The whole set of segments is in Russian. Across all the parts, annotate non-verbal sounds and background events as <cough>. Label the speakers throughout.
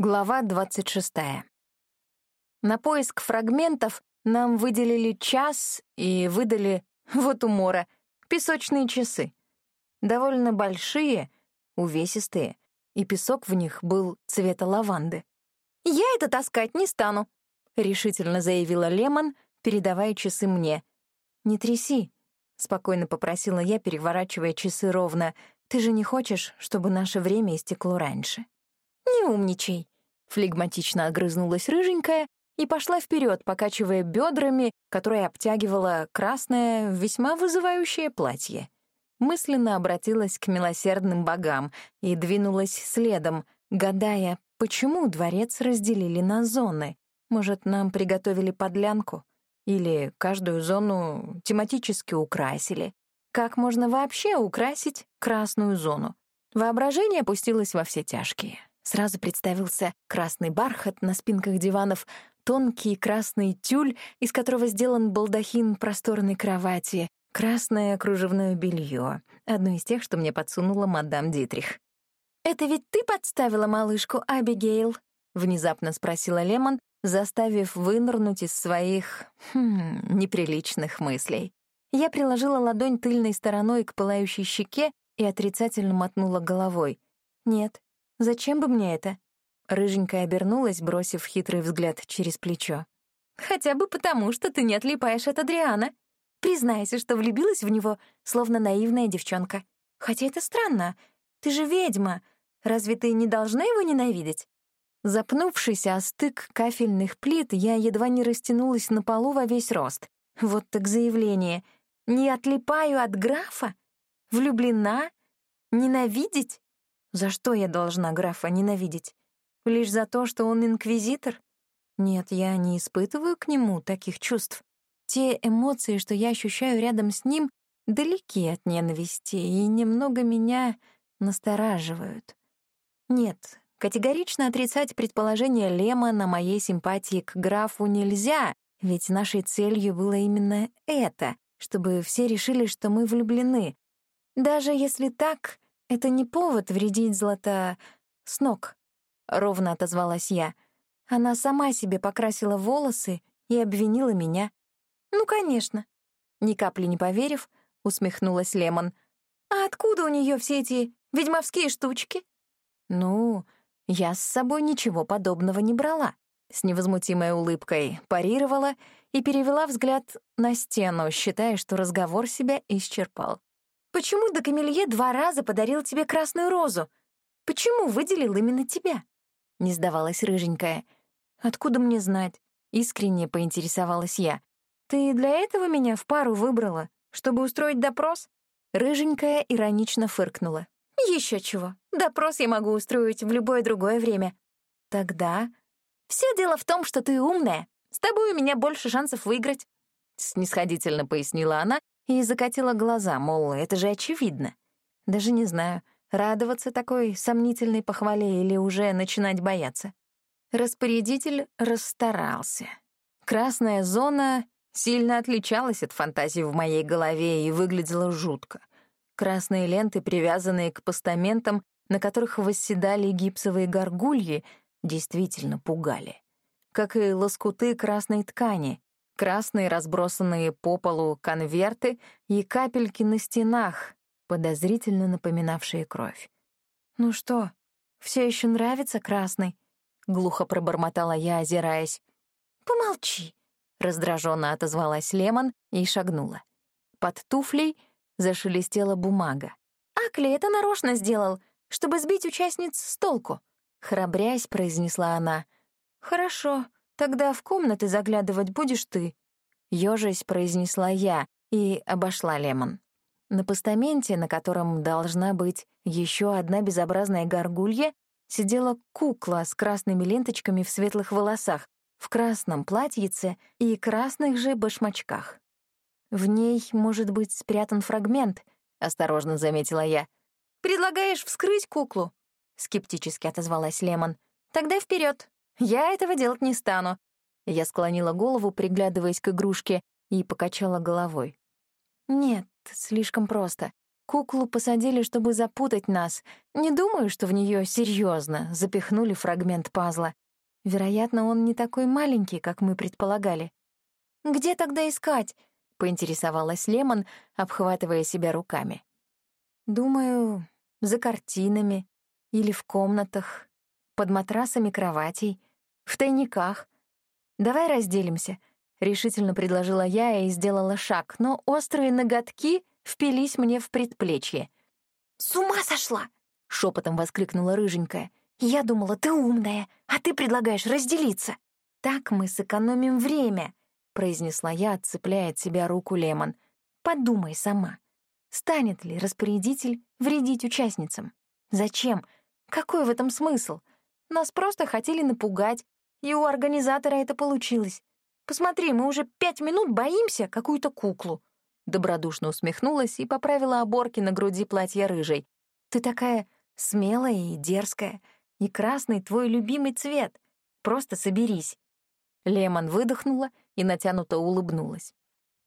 Speaker 1: Глава 26. На поиск фрагментов нам выделили час и выдали, <laughs> вот умора, песочные часы. Довольно большие, увесистые, и песок в них был цвета лаванды. «Я это таскать не стану», — решительно заявила Лемон, передавая часы мне. «Не тряси», — спокойно попросила я, переворачивая часы ровно. «Ты же не хочешь, чтобы наше время истекло раньше?» «Не умничай», — флегматично огрызнулась рыженькая и пошла вперед, покачивая бедрами, которые обтягивала красное, весьма вызывающее платье. Мысленно обратилась к милосердным богам и двинулась следом, гадая, почему дворец разделили на зоны. Может, нам приготовили подлянку? Или каждую зону тематически украсили? Как можно вообще украсить красную зону? Воображение опустилось во все тяжкие. Сразу представился красный бархат на спинках диванов, тонкий красный тюль, из которого сделан балдахин просторной кровати, красное кружевное белье, одно из тех, что мне подсунула мадам Дитрих. «Это ведь ты подставила малышку Абигейл?» — внезапно спросила Лемон, заставив вынырнуть из своих хм, неприличных мыслей. Я приложила ладонь тыльной стороной к пылающей щеке и отрицательно мотнула головой. «Нет, Зачем бы мне это?» Рыженькая обернулась, бросив хитрый взгляд через плечо. «Хотя бы потому, что ты не отлипаешь от Адриана. Признайся, что влюбилась в него, словно наивная девчонка. Хотя это странно. Ты же ведьма. Разве ты не должна его ненавидеть?» Запнувшись о стык кафельных плит, я едва не растянулась на полу во весь рост. Вот так заявление. «Не отлипаю от графа? Влюблена? Ненавидеть?» За что я должна графа ненавидеть? Лишь за то, что он инквизитор? Нет, я не испытываю к нему таких чувств. Те эмоции, что я ощущаю рядом с ним, далеки от ненависти и немного меня настораживают. Нет, категорично отрицать предположение Лема на моей симпатии к графу нельзя, ведь нашей целью было именно это, чтобы все решили, что мы влюблены. Даже если так, «Это не повод вредить Злата с ног», — ровно отозвалась я. Она сама себе покрасила волосы и обвинила меня. «Ну, конечно». Ни капли не поверив, усмехнулась Лемон. «А откуда у нее все эти ведьмовские штучки?» «Ну, я с собой ничего подобного не брала». С невозмутимой улыбкой парировала и перевела взгляд на стену, считая, что разговор себя исчерпал. Почему Декамелье два раза подарил тебе красную розу? Почему выделил именно тебя?» Не сдавалась рыженькая. «Откуда мне знать?» Искренне поинтересовалась я. «Ты для этого меня в пару выбрала, чтобы устроить допрос?» Рыженькая иронично фыркнула. Еще чего. Допрос я могу устроить в любое другое время. Тогда... Все дело в том, что ты умная. С тобой у меня больше шансов выиграть. Снисходительно пояснила она и закатила глаза, мол, это же очевидно. Даже не знаю, радоваться такой сомнительной похвале или уже начинать бояться. Распорядитель расстарался. Красная зона сильно отличалась от фантазии в моей голове и выглядела жутко. Красные ленты, привязанные к постаментам, на которых восседали гипсовые горгульи, действительно пугали. Как и лоскуты красной ткани, красные разбросанные по полу конверты и капельки на стенах, подозрительно напоминавшие кровь. «Ну что, все еще нравится красный?» — глухо пробормотала я, озираясь. «Помолчи», — раздраженно отозвалась Лемон и шагнула. Под туфлей зашелестела бумага. «Акли это нарочно сделал, чтобы сбить участниц с толку», — храбрясь произнесла она. «Хорошо», «Тогда в комнаты заглядывать будешь ты», — ёжись произнесла я и обошла Лемон. На постаменте, на котором должна быть еще одна безобразная горгулья, сидела кукла с красными ленточками в светлых волосах, в красном платьице и красных же башмачках. «В ней может быть спрятан фрагмент», — осторожно заметила я. «Предлагаешь вскрыть куклу?» — скептически отозвалась Лемон. «Тогда вперед. Я этого делать не стану. Я склонила голову, приглядываясь к игрушке, и покачала головой. Нет, слишком просто. Куклу посадили, чтобы запутать нас. Не думаю, что в нее серьезно запихнули фрагмент пазла. Вероятно, он не такой маленький, как мы предполагали. «Где тогда искать?» — поинтересовалась Лемон, обхватывая себя руками. «Думаю, за картинами или в комнатах, под матрасами кроватей, в тайниках. Давай разделимся», — решительно предложила я и сделала шаг, но острые ноготки впились мне в предплечье.
Speaker 2: «С ума сошла!»
Speaker 1: — шепотом воскликнула рыженькая.
Speaker 2: «Я думала, ты умная, а ты предлагаешь разделиться».
Speaker 1: «Так мы сэкономим время», — произнесла я, отцепляя от себя руку Лемон. «Подумай сама. Станет ли распорядитель вредить участницам? Зачем? Какой в этом смысл? Нас просто хотели напугать, и у организатора это получилось. Посмотри, мы уже пять минут боимся какую-то куклу. Добродушно усмехнулась и поправила оборки на груди платья рыжей. «Ты такая смелая и дерзкая, и красный твой любимый цвет. Просто соберись». Лемон выдохнула и натянуто улыбнулась.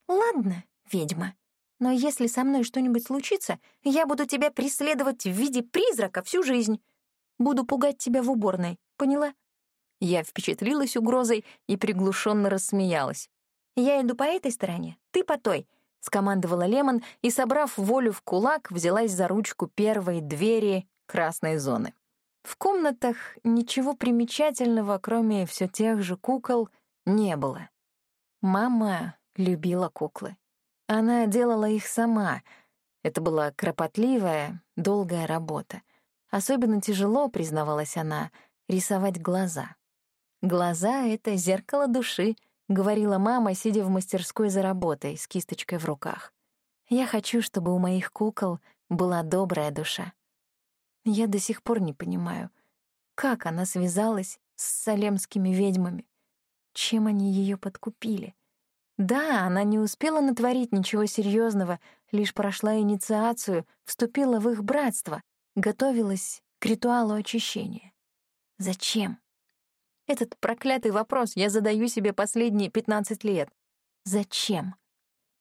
Speaker 1: «Ладно, ведьма, но если со мной что-нибудь случится, я буду тебя преследовать в виде призрака всю жизнь. Буду пугать тебя в уборной, поняла?» Я впечатлилась угрозой и приглушенно рассмеялась. «Я иду по этой стороне, ты по той. — скомандовала Лемон и, собрав волю в кулак, взялась за ручку первой двери красной зоны. В комнатах ничего примечательного, кроме все тех же кукол, не было. Мама любила куклы. Она делала их сама. Это была кропотливая, долгая работа. Особенно тяжело, признавалась она, рисовать глаза. Глаза — это зеркало души —— говорила мама, сидя в мастерской за работой с кисточкой в руках. «Я хочу, чтобы у моих кукол была добрая душа. Я до сих пор не понимаю, как она связалась с салемскими ведьмами, чем они ее подкупили. Да, она не успела натворить ничего серьезного, лишь прошла инициацию, вступила в их братство, готовилась к ритуалу очищения. Зачем? Этот проклятый вопрос я задаю себе последние 15 лет. Зачем?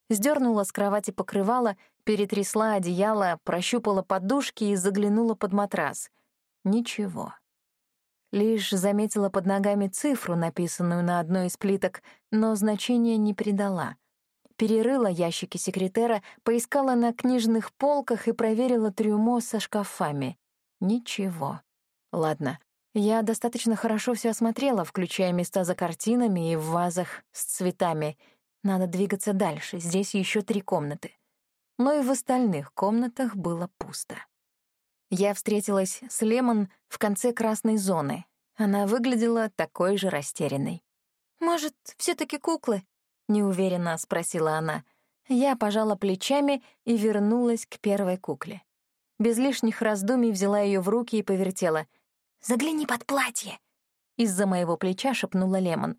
Speaker 1: Сдернула с кровати покрывало, перетрясла одеяло, прощупала подушки и заглянула под матрас. Ничего. Лишь заметила под ногами цифру, написанную на одной из плиток, но значения не придала. Перерыла ящики секретера, поискала на книжных полках и проверила трюмо со шкафами. Ничего. Ладно, я достаточно хорошо все осмотрела, включая места за картинами и в вазах с цветами. Надо двигаться дальше, здесь еще три комнаты. Но и в остальных комнатах было пусто. Я встретилась с Лемон в конце красной зоны. Она выглядела такой же растерянной.
Speaker 2: «Может, все таки куклы?»
Speaker 1: — неуверенно спросила она. Я пожала плечами и вернулась к первой кукле. Без лишних раздумий взяла ее в руки и повертела —
Speaker 2: Загляни под платье!»
Speaker 1: Из-за моего плеча шепнула Лемон.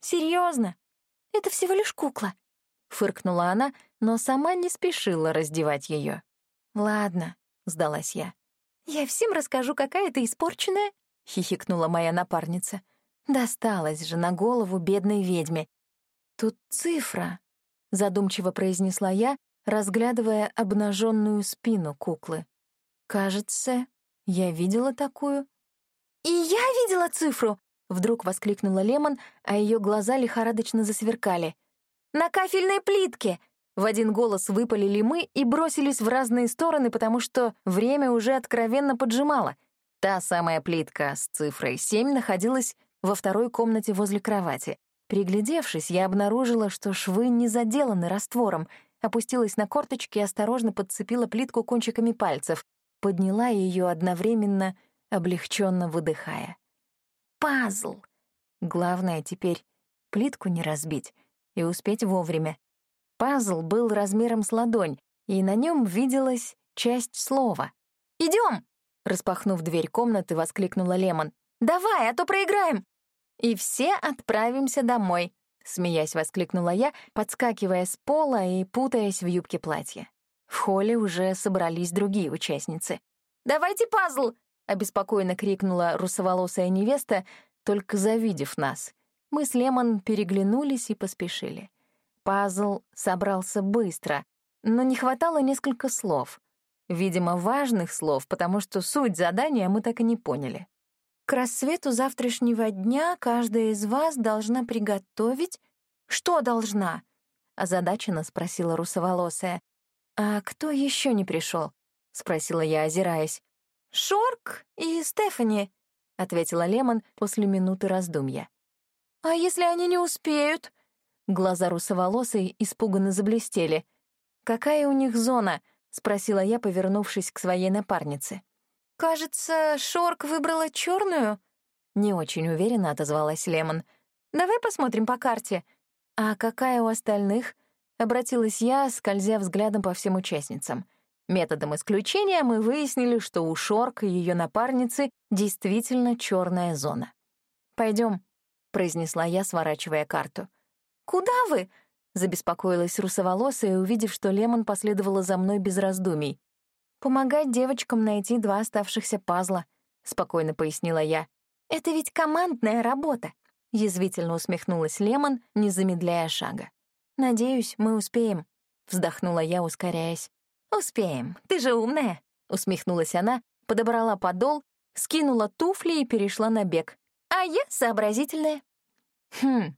Speaker 2: Серьезно? Это всего лишь кукла!»
Speaker 1: Фыркнула она, но сама не спешила раздевать ее. «Ладно», — сдалась я.
Speaker 2: «Я всем расскажу, какая ты испорченная», —
Speaker 1: хихикнула моя напарница. Досталась же на голову бедной ведьме. «Тут цифра», — задумчиво произнесла я, разглядывая обнаженную спину куклы. «Кажется, я видела такую».
Speaker 2: «И я видела цифру!» — вдруг воскликнула Лемон, а ее глаза лихорадочно засверкали. «На кафельной плитке!» В один голос выпалили мы и бросились в разные стороны, потому что время уже откровенно поджимало. Та самая плитка с цифрой 7 находилась во второй комнате возле кровати. Приглядевшись, я обнаружила, что швы не заделаны раствором, опустилась на корточки и осторожно подцепила плитку кончиками пальцев, подняла ее одновременно — облегченно выдыхая. «Пазл!» Главное теперь плитку не разбить и успеть вовремя. Пазл был размером с ладонь, и на нем виделась часть слова. «Идем!» — распахнув дверь комнаты, воскликнула Лемон. «Давай, а то проиграем!» «И все отправимся домой», — смеясь воскликнула я, подскакивая с пола и путаясь в юбке платья. В холле уже собрались другие участницы. «Давайте пазл!» Обеспокоенно крикнула русоволосая невеста, только завидев нас. Мы с Лемон переглянулись и поспешили. Пазл собрался быстро, но не хватало несколько слов.
Speaker 1: видимо, важных слов, потому что суть задания мы так и не поняли.
Speaker 2: К рассвету завтрашнего дня каждая из вас должна приготовить... Что должна? Озадаченно спросила русоволосая. А кто еще не пришел? Спросила я, озираясь. Шорк и Стефани, ответила Лемон после минуты раздумья. А если они не успеют? Глаза русоволосой испуганно заблестели. «Какая у них зона?» — спросила я, повернувшись к своей напарнице. «Кажется, Шорк выбрала черную. Не очень уверенно отозвалась Лемон. «Давай посмотрим по карте». «А какая у остальных?» — обратилась я, скользя взглядом по всем участницам. Методом исключения мы выяснили, что у Шорк и ее напарницы действительно черная зона. Пойдем, произнесла я, сворачивая карту. «Куда вы?» — забеспокоилась русоволосая, увидев, что Лемон последовала за мной без раздумий. «Помогать девочкам найти два оставшихся пазла», — спокойно пояснила я. «Это ведь командная работа», — язвительно усмехнулась Лемон, не замедляя шага. «Надеюсь, мы успеем», — вздохнула я, ускоряясь. «Успеем, ты же умная», — усмехнулась она, подобрала подол, скинула туфли и перешла на бег. «А я сообразительная». «Хм,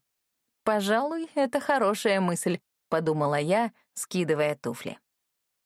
Speaker 2: пожалуй, это хорошая мысль», — подумала я, скидывая туфли.